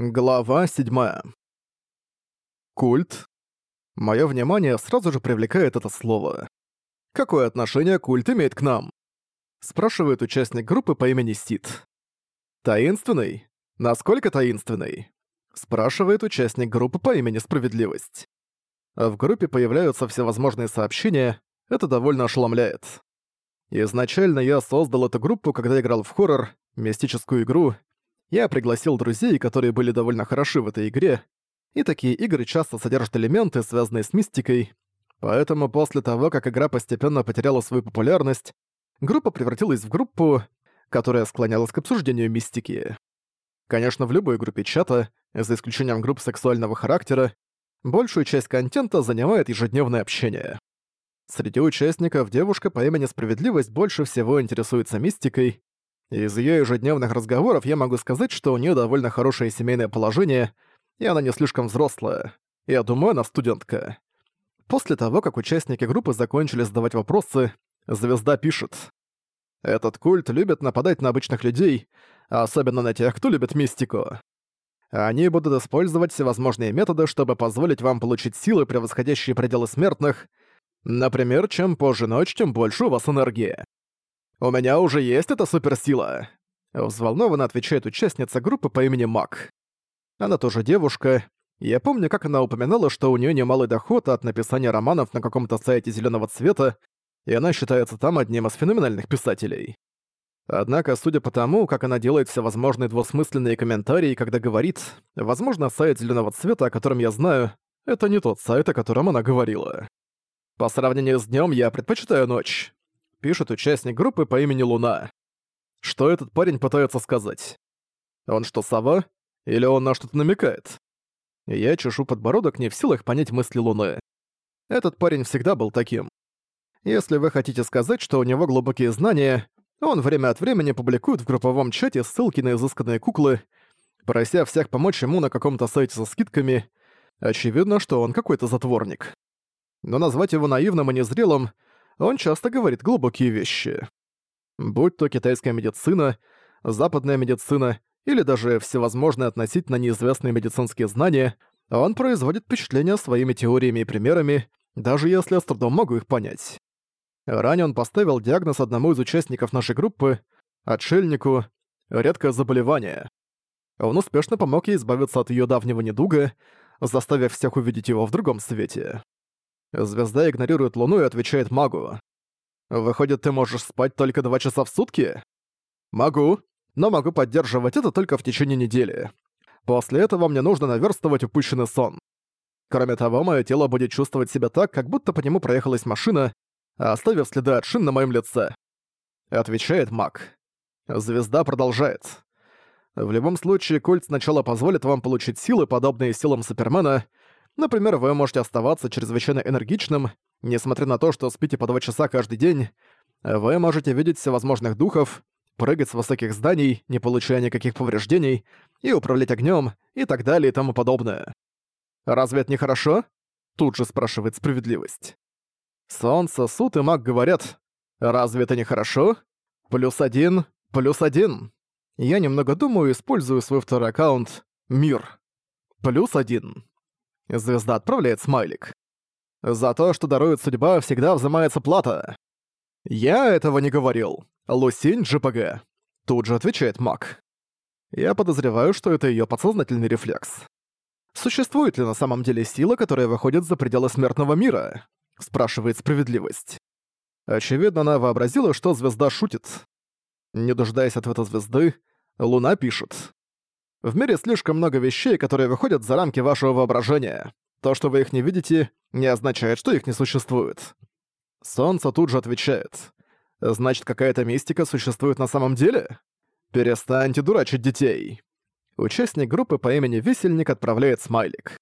Глава 7. Культ. Моё внимание сразу же привлекает это слово. Какое отношение культ имеет к нам? Спрашивает участник группы по имени Сид. Таинственный? Насколько таинственный? Спрашивает участник группы по имени Справедливость. В группе появляются всевозможные сообщения, это довольно ошеломляет. Изначально я создал эту группу, когда играл в хоррор, мистическую игру, я пригласил друзей, которые были довольно хороши в этой игре, и такие игры часто содержат элементы, связанные с мистикой, поэтому после того, как игра постепенно потеряла свою популярность, группа превратилась в группу, которая склонялась к обсуждению мистики. Конечно, в любой группе чата, за исключением групп сексуального характера, большую часть контента занимает ежедневное общение. Среди участников девушка по имени Справедливость больше всего интересуется мистикой, из её ежедневных разговоров я могу сказать, что у неё довольно хорошее семейное положение, и она не слишком взрослая. Я думаю, она студентка. После того, как участники группы закончили задавать вопросы, Звезда пишет. «Этот культ любит нападать на обычных людей, особенно на тех, кто любит мистику. Они будут использовать всевозможные методы, чтобы позволить вам получить силы, превосходящие пределы смертных. Например, чем позже ночь, тем больше у вас энергии. «У меня уже есть эта суперсила!» Взволнованно отвечает участница группы по имени Мак. Она тоже девушка. Я помню, как она упоминала, что у нее немалый доход от написания романов на каком-то сайте зеленого цвета, и она считается там одним из феноменальных писателей. Однако, судя по тому, как она делает всевозможные двусмысленные комментарии, когда говорит, возможно, сайт зеленого цвета, о котором я знаю, это не тот сайт, о котором она говорила. По сравнению с днем я предпочитаю ночь пишет участник группы по имени Луна. Что этот парень пытается сказать? Он что, сова? Или он на что-то намекает? Я чешу подбородок, не в силах понять мысли Луны. Этот парень всегда был таким. Если вы хотите сказать, что у него глубокие знания, он время от времени публикует в групповом чате ссылки на изысканные куклы, прося всех помочь ему на каком-то сайте со скидками. Очевидно, что он какой-то затворник. Но назвать его наивным и незрелым — он часто говорит глубокие вещи. Будь то китайская медицина, западная медицина или даже всевозможные относительно неизвестные медицинские знания, он производит впечатление своими теориями и примерами, даже если я с трудом могу их понять. Ранее он поставил диагноз одному из участников нашей группы, отшельнику, редкое заболевание. Он успешно помог ей избавиться от ее давнего недуга, заставив всех увидеть его в другом свете. Звезда игнорирует Луну и отвечает магу. «Выходит, ты можешь спать только два часа в сутки?» «Могу, но могу поддерживать это только в течение недели. После этого мне нужно наверстывать упущенный сон. Кроме того, мое тело будет чувствовать себя так, как будто по нему проехалась машина, оставив следы от шин на моем лице. Отвечает маг. Звезда продолжает. В любом случае, культ сначала позволит вам получить силы, подобные силам Супермена, Например, вы можете оставаться чрезвычайно энергичным, несмотря на то, что спите по 2 часа каждый день. Вы можете видеть всевозможных духов, прыгать с высоких зданий, не получая никаких повреждений, и управлять огнем, и так далее и тому подобное. Разве это не хорошо? Тут же спрашивает справедливость. Солнце, суд и маг говорят, разве это не хорошо? Плюс один, плюс один. Я немного думаю, использую свой второй аккаунт «Мир». Плюс один. Звезда отправляет смайлик. «За то, что дарует судьба, всегда взимается плата». «Я этого не говорил. Лусинь ЖПГ». Тут же отвечает маг. Я подозреваю, что это её подсознательный рефлекс. «Существует ли на самом деле сила, которая выходит за пределы смертного мира?» — спрашивает справедливость. Очевидно, она вообразила, что звезда шутит. Не дожидаясь ответа звезды, Луна пишет. В мире слишком много вещей, которые выходят за рамки вашего воображения. То, что вы их не видите, не означает, что их не существует. Солнце тут же отвечает. Значит, какая-то мистика существует на самом деле? Перестаньте дурачить детей. Участник группы по имени Висельник отправляет смайлик.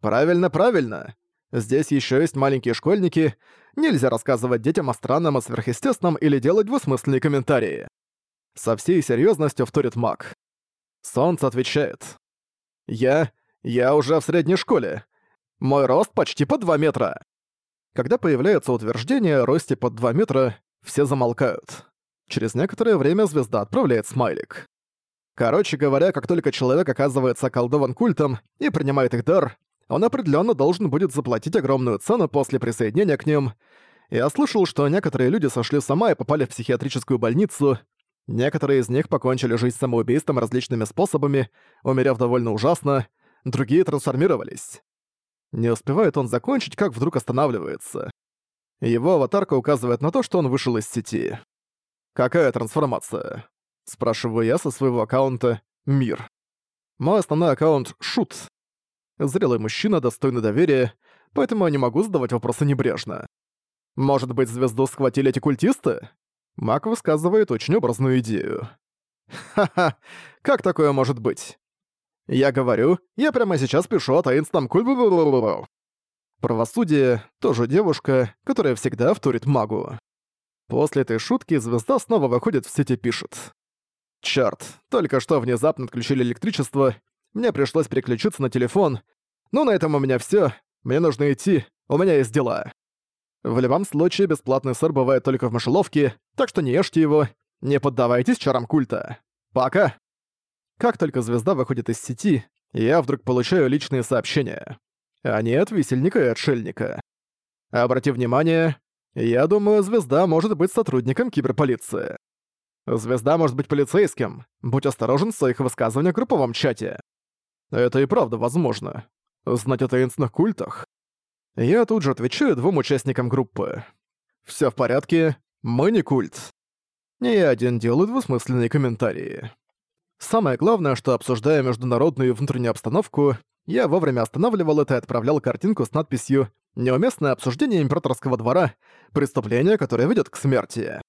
Правильно, правильно. Здесь еще есть маленькие школьники. Нельзя рассказывать детям о странном и сверхъестественном или делать двусмысленные комментарии. Со всей серьезностью вторит маг. Солнце отвечает. «Я... я уже в средней школе. Мой рост почти по 2 метра». Когда появляется утверждение о росте под 2 метра, все замолкают. Через некоторое время звезда отправляет смайлик. Короче говоря, как только человек оказывается околдован культом и принимает их дар, он определенно должен будет заплатить огромную цену после присоединения к ним. Я слышал, что некоторые люди сошли с ума и попали в психиатрическую больницу. Некоторые из них покончили жизнь самоубийством различными способами, умерев довольно ужасно, другие трансформировались. Не успевает он закончить, как вдруг останавливается. Его аватарка указывает на то, что он вышел из сети. «Какая трансформация?» Спрашиваю я со своего аккаунта «Мир». Мой основной аккаунт — Шут. Зрелый мужчина, достойный доверия, поэтому я не могу задавать вопросы небрежно. Может быть, звезду схватили эти культисты? Мак высказывает очень образную идею. Ха-ха, как такое может быть? Я говорю, я прямо сейчас пишу о таинственном куль... Правосудие — тоже девушка, которая всегда вторит магу. После этой шутки звезда снова выходит в сети и пишет. Чёрт, только что внезапно отключили электричество, мне пришлось переключиться на телефон. Ну, на этом у меня всё. Мне нужно идти, у меня есть дела. В любом случае, бесплатный сыр бывает только в мышеловке, так что не ешьте его, не поддавайтесь чарам культа. Пока. Как только звезда выходит из сети, я вдруг получаю личные сообщения. Они от висельника и отшельника. Обрати внимание, я думаю, звезда может быть сотрудником киберполиции. Звезда может быть полицейским. Будь осторожен в своих высказываниях в групповом чате. Это и правда возможно. Знать о таинственных культах. Я тут же отвечаю двум участникам группы. Всё в порядке, мы не культ. Не один делаю двусмысленные комментарии. Самое главное, что обсуждая международную внутреннюю обстановку, я вовремя останавливал это и отправлял картинку с надписью «Неуместное обсуждение императорского двора. Преступление, которое ведёт к смерти».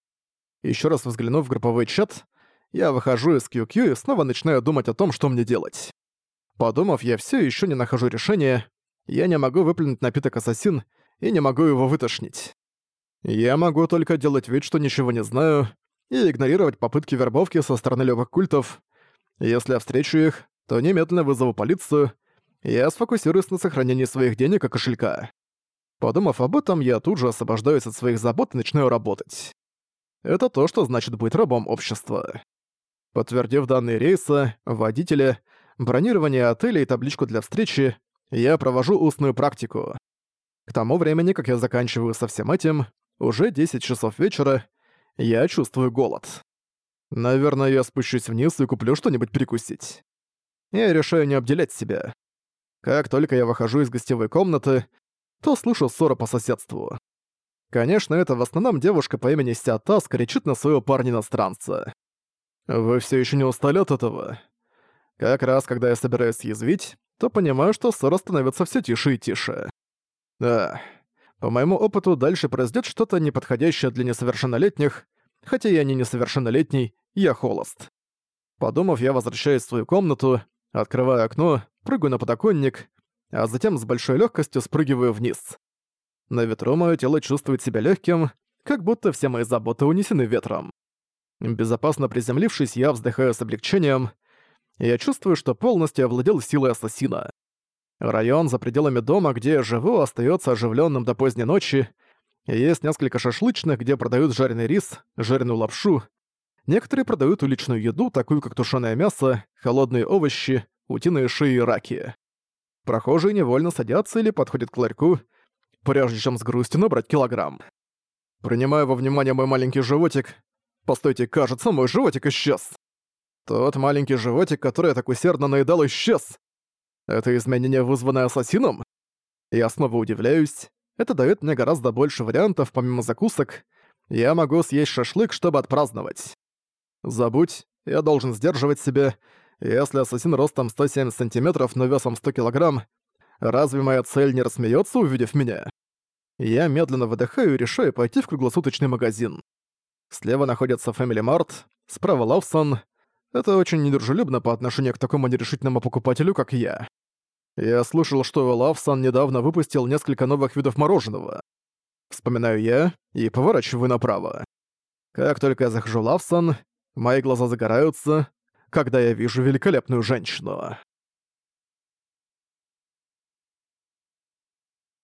Ещё раз взглянув в групповой чат, я выхожу из QQ и снова начинаю думать о том, что мне делать. Подумав, я все еще не нахожу решения. Я не могу выплюнуть напиток ассасин и не могу его вытошнить. Я могу только делать вид, что ничего не знаю, и игнорировать попытки вербовки со стороны левых культов. Если я встречу их, то немедленно вызову полицию, я сфокусируюсь на сохранении своих денег и кошелька. Подумав об этом, я тут же освобождаюсь от своих забот и начинаю работать. Это то, что значит быть рабом общества. Подтвердив данные рейса, водителя, бронирование отеля и табличку для встречи, я провожу устную практику. К тому времени, как я заканчиваю со всем этим, уже 10 часов вечера, я чувствую голод. Наверное, я спущусь вниз и куплю что-нибудь перекусить. Я решаю не обделять себя. Как только я выхожу из гостевой комнаты, то слышу ссору по соседству. Конечно, это в основном девушка по имени Сиатас кричит на своего парня-иностранца. «Вы все еще не устали от этого?» Как раз, когда я собираюсь съязвить, то понимаю, что ссора становится все тише и тише. Да, по моему опыту дальше произойдет что-то неподходящее для несовершеннолетних, хотя я не несовершеннолетний, я холост. Подумав, я возвращаюсь в свою комнату, открываю окно, прыгаю на подоконник, а затем с большой легкостью спрыгиваю вниз. На ветру мое тело чувствует себя легким, как будто все мои заботы унесены ветром. Безопасно приземлившись, я вздыхаю с облегчением, я чувствую, что полностью овладел силой ассасина. Район за пределами дома, где я живу, остается оживленным до поздней ночи. Есть несколько шашлычных, где продают жареный рис, жареную лапшу. Некоторые продают уличную еду, такую как тушеное мясо, холодные овощи, утиные шеи и раки. Прохожие невольно садятся или подходят к ларьку, прежде чем с грустью набрать килограмм. Принимая во внимание мой маленький животик, постойте, кажется, мой животик исчез. Тот маленький животик, который я так усердно наедал, исчез. Это изменение, вызванное ассасином? Я снова удивляюсь. Это дает мне гораздо больше вариантов, помимо закусок. Я могу съесть шашлык, чтобы отпраздновать. Забудь, я должен сдерживать себя. Если ассасин ростом 170 сантиметров, но весом 100 килограмм, разве моя цель не рассмеется, увидев меня? Я медленно выдыхаю и решаю пойти в круглосуточный магазин. Слева находится Family Mart, справа Лавсон, это очень недружелюбно по отношению к такому нерешительному покупателю, как я. Я слышал, что Лавсан недавно выпустил несколько новых видов мороженого. Вспоминаю я и поворачиваю направо. Как только я захожу в Лавсан, мои глаза загораются, когда я вижу великолепную женщину.